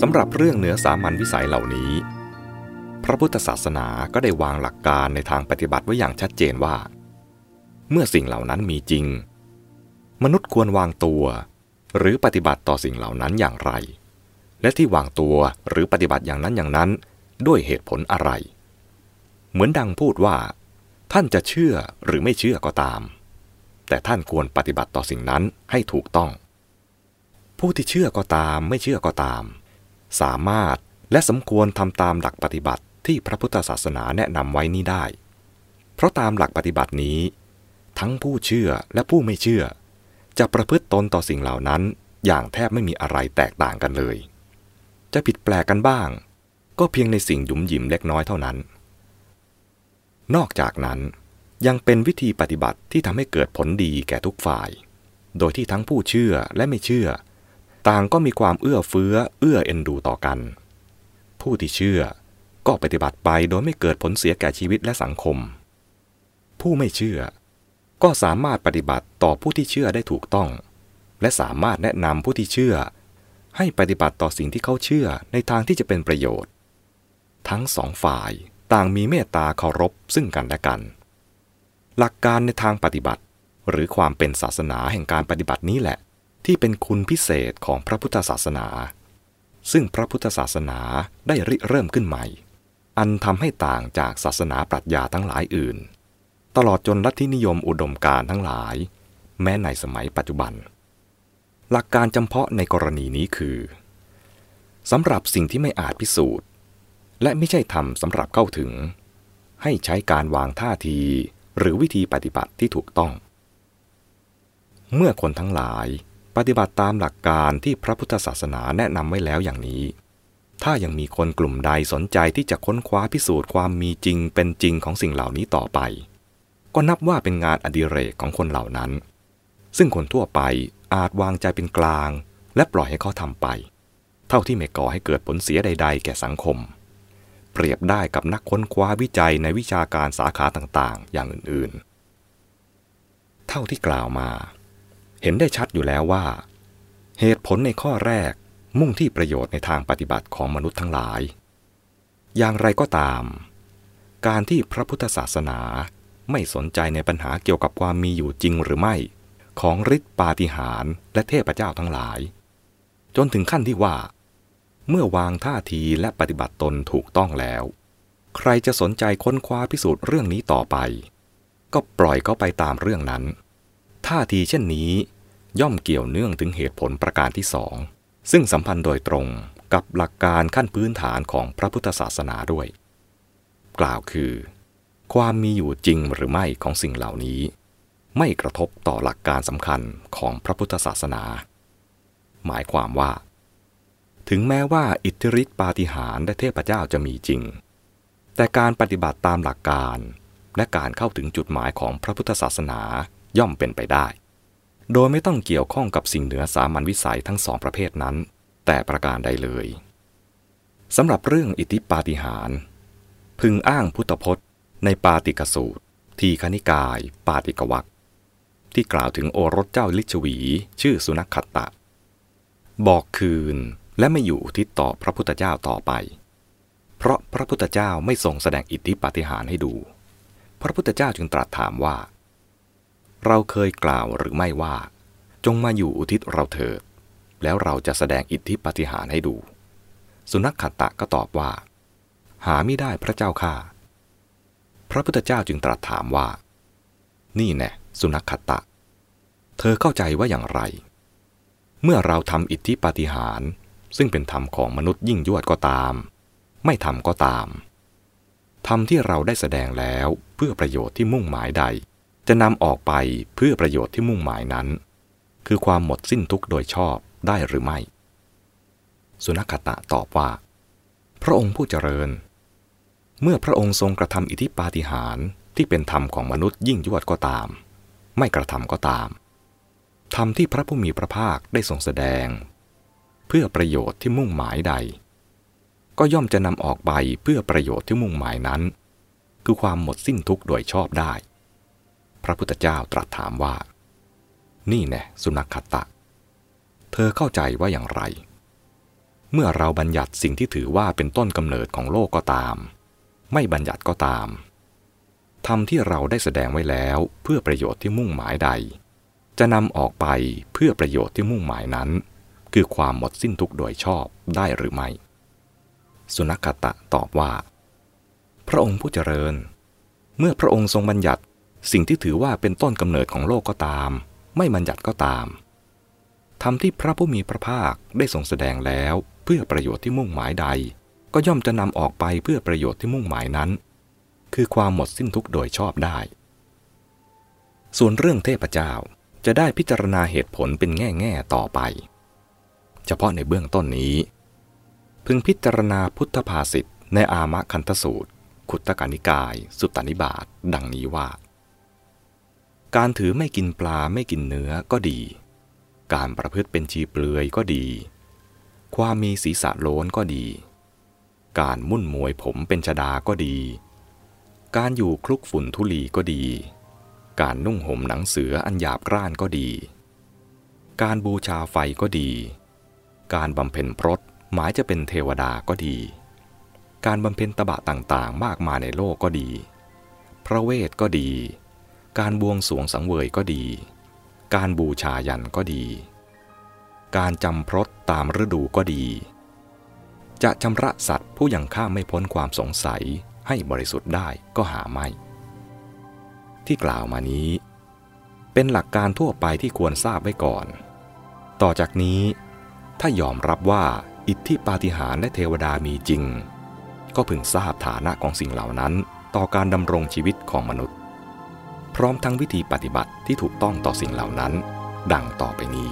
สำหรับเรื่องเหนือสามัญวิสัยเหล่านี้ พระพุทธศาสนาก็ได้วางหลักการในทางปฏิบัติไว้อย่างชัดเจนว่า เมื่อสิ่งเหล่านั้นมีจริง มนุษย์ควรวางตัว หรือปฏิบัติต่อสิ่งเหล่านั้นอย่างไร และที่วางตัวหรือปฏิบัติอย่างนั้นอย่างนั้น ด้วยเหตุผลอะไร เหมือนดังพูดว่า ท่านจะเชื่อหรือไม่เชื่อก็ตาม แต่ท่านควรปฏิบัติต่อสิ่งนั้นให้ถูกต้อง ผู้ที่เชื่อก็ตามไม่เชื่อก็ตาม สามารถและสมควรทำตามหลักปฏิบัติที่พระพุทธศาสนาแนะนำไว้นี้ได้ เพราะตามหลักปฏิบัตินี้ ทั้งผู้เชื่อและผู้ไม่เชื่อ จะประพฤติตนต่อสิ่งเหล่านั้น อย่างแทบไม่มีอะไรแตกต่างกันเลย จะผิดแปลกกันบ้าง ก็เพียงในสิ่งหยุมหยิมเล็กน้อยเท่านั้น นอกจากนั้นยังเป็นวิธีปฏิบัติที่ทำให้เกิดผลดีแก่ทุกฝ่าย โดยที่ทั้งผู้เชื่อและไม่เชื่อ ต่างก็มีความเอื้อเฟื้อเอื้อเอ็นดูต่อกัน ผู้ที่เชื่อก็ปฏิบัติไปโดยไม่เกิดผลเสียแก่ชีวิตและสังคม ผู้ไม่เชื่อ ก็สามารถปฏิบัติต่อผู้ที่เชื่อได้ถูกต้อง และสามารถแนะนำผู้ที่เชื่อ ให้ปฏิบัติต่อสิ่งที่เขาเชื่อในทางที่จะเป็นประโยชน์ ทั้งสองฝ่ายต่างมีเมตตาเคารพซึ่งกันและกัน หลักการในทางปฏิบัติ หรือความเป็นศาสนาแห่งการปฏิบัตินี้แหละ ที่เป็นคุณพิเศษของพระพุทธศาสนา ซึ่งพระพุทธศาสนาได้ริเริ่มขึ้นใหม่ อันทำให้ต่างจากศาสนาปรัชญาทั้งหลายอื่น ตลอดจนลัทธินิยมอุดมการทั้งหลาย แม้ในสมัยปัจจุบัน หลักการจำเพาะในกรณีนี้คือสำหรับสิ่งที่ไม่อาจพิสูจน์ และไม่ใช่ทำสำหรับเข้าถึง ให้ใช้การวางท่าที หรือวิธีปฏิบัติที่ถูกต้อง เมื่อคนทั้งหลาย ปฏิบัติตามหลักการที่พระพุทธศาสนาแนะนำไว้แล้วอย่างนี้ ถ้ายังมีคนกลุ่มใดสนใจที่จะค้นคว้าพิสูจน์ความมีจริงเป็นจริงของสิ่งเหล่านี้ต่อไป ก็นับว่าเป็นงานอดิเรกของคนเหล่านั้น ซึ่งคนทั่วไปอาจวางใจเป็นกลาง และปล่อยให้เขาทำไป เท่าที่ไม่ก่อให้เกิดผลเสียใด ๆ แก่สังคม เปรียบได้กับนักค้นคว้าวิจัยในวิชาการสาขาต่างๆ อย่างอื่นๆ เท่าที่กล่าวมา เห็นได้ชัดอยู่แล้วว่า เหตุผลในข้อแรกมุ่งที่ประโยชน์ในทางปฏิบัติของมนุษย์ทั้งหลาย อย่างไรก็ตาม การที่พระพุทธศาสนาไม่สนใจในปัญหาเกี่ยวกับความมีอยู่จริงหรือไม่ ของฤทธิปาฏิหาริย์และเทพเจ้าทั้งหลาย จนถึงขั้นที่ว่า เมื่อวางท่าทีและปฏิบัติตนถูกต้องแล้ว ใครจะสนใจค้นคว้าพิสูจน์เรื่องนี้ต่อไป ก็ปล่อยเขาไปตามเรื่องนั้น ท่าทีเช่นนี้ ย่อมเกี่ยวเนื่องถึงเหตุผลประการที่สองซึ่งสัมพันธ์โดยตรงกับหลักการขั้นพื้นฐานของพระพุทธศาสนาด้วย กล่าวคือ ความมีอยู่จริงหรือไม่ของสิ่งเหล่านี้ ไม่กระทบต่อหลักการสำคัญของพระพุทธศาสนา หมายความว่า ถึงแม้ว่าอิทธิฤทธิปาฏิหาริย์และเทพเจ้าจะมีจริง แต่การปฏิบัติตามหลักการและการเข้าถึงจุดหมายของพระพุทธศาสนา ย่อมเป็นไปได้ โดยไม่ต้องเกี่ยวข้องกับสิ่งเหนือสามัญวิสัยทั้งสองประเภทนั้น แต่ประการใดเลยสำหรับเรื่องอิทธิปาฏิหาริย์พึงอ้างพุทธพจน์ ในปาติกสูตร ทีคณิกาย ปาติกวักที่กล่าวถึงโอรสเจ้าลิชวี ชื่อสุนัขขตะ บอกคืนและไม่อยู่ทิศต่อพระพุทธเจ้าต่อไป เพราะพระพุทธเจ้าไม่ทรงแสดงอิทธิปาฏิหาริย์ให้ดู พระพุทธเจ้าจึงตรัสถามว่า เราเคยกล่าวหรือไม่ว่า จงมาอยู่อุทิศเราเถิด แล้วเราจะแสดงอิทธิปฏิหารให้ดู สุนัขขัตตะก็ตอบว่า หาไม่ได้พระเจ้าข้าพระพุทธเจ้าจึงตรัสถามว่า นี่แน่สุนัขขัตตะ เธอเข้าใจว่าอย่างไร เมื่อเราทำอิทธิปฏิหารซึ่งเป็นธรรมของมนุษย์ยิ่งยวดก็ตาม ไม่ทำก็ตามทำที่เราได้แสดงแล้วเพื่อประโยชน์ที่มุ่งหมายใด จะนำออกไปเพื่อประโยชน์ที่มุ่งหมายนั้น คือความหมดสิ้นทุกข์โดยชอบได้หรือไม่ สุนัขตะตอบว่า พระองค์ผู้เจริญ เมื่อพระองค์ทรงกระทำอิทธิปาฏิหาริย์ที่เป็นธรรมของมนุษย์ยิ่งยวดก็ตาม ไม่กระทำก็ตามธรรมที่พระผู้มีพระภาคได้ทรงแสดง เพื่อประโยชน์ที่มุ่งหมายใด ก็ย่อมจะนำออกไปเพื่อประโยชน์ที่มุ่งหมายนั้น คือความหมดสิ้นทุกข์โดยชอบได้ พระพุทธเจ้าตรัสถามว่า นี่แน่สุนัขขตะ เธอเข้าใจว่าอย่างไร เมื่อเราบัญญัติสิ่งที่ถือว่าเป็นต้นกำเนิดของโลกก็ตาม ไม่บัญญัติก็ตามธรรมที่เราได้แสดงไว้แล้วเพื่อประโยชน์ที่มุ่งหมายใด จะนำออกไปเพื่อประโยชน์ที่มุ่งหมายนั้น คือความหมดสิ้นทุกโดยชอบได้หรือไม่ สุนัขตะตอบว่า พระองค์ผู้เจริญ เมื่อพระองค์ทรงบัญญัติ สิ่งที่ถือว่าเป็นต้นกำเนิดของโลกก็ตาม ไม่บัญญัติก็ตามธรรมที่พระผู้มีพระภาคได้ทรงแสดงแล้ว เพื่อประโยชน์ที่มุ่งหมายใด ก็ย่อมจะนำออกไปเพื่อประโยชน์ที่มุ่งหมายนั้น คือความหมดสิ้นทุกโดยชอบได้ ส่วนเรื่องเทพเจ้าจะได้พิจารณาเหตุผลเป็นแง่แง่ต่อไป เฉพาะในเบื้องต้นนี้ พึงพิจารณาพุทธภาษิตในอามะคันทสูตร ขุตตกานิกาย สุตตานิบาตดังนี้ว่า การถือไม่กินปลาไม่กินเนื้อก็ดี การประพฤติเป็นชีเปลือยก็ดี ความมีศีรษะโล้นก็ดี การมุ่นมวยผมเป็นชดาก็ดี การอยู่คลุกฝุ่นทุลีก็ดี การนุ่งห่มหนังเสืออันหยาบกร้านก็ดี การบูชาไฟก็ดี การบำเพ็ญพรตหมายจะเป็นเทวดาก็ดี การบำเพ็ญตบะต่างๆ มากมายในโลกก็ดี พระเวทก็ดี การบวงสวงสังเวยก็ดี การบูชายันก็ดี การจำพรตตามฤดูก็ดี จะชำระสัตว์ผู้ยังข้ามไม่พ้นความสงสัยให้บริสุทธิ์ได้ก็หาไม่ ที่กล่าวมานี้ เป็นหลักการทั่วไปที่ควรทราบไว้ก่อน ต่อจากนี้ ถ้ายอมรับว่าอิทธิปาฏิหาริย์และเทวดามีจริง ก็พึงทราบฐานะของสิ่งเหล่านั้นต่อการดำรงชีวิตของมนุษย์ พร้อมทั้งวิธีปฏิบัติที่ถูกต้องต่อสิ่งเหล่านั้น ดังต่อไปนี้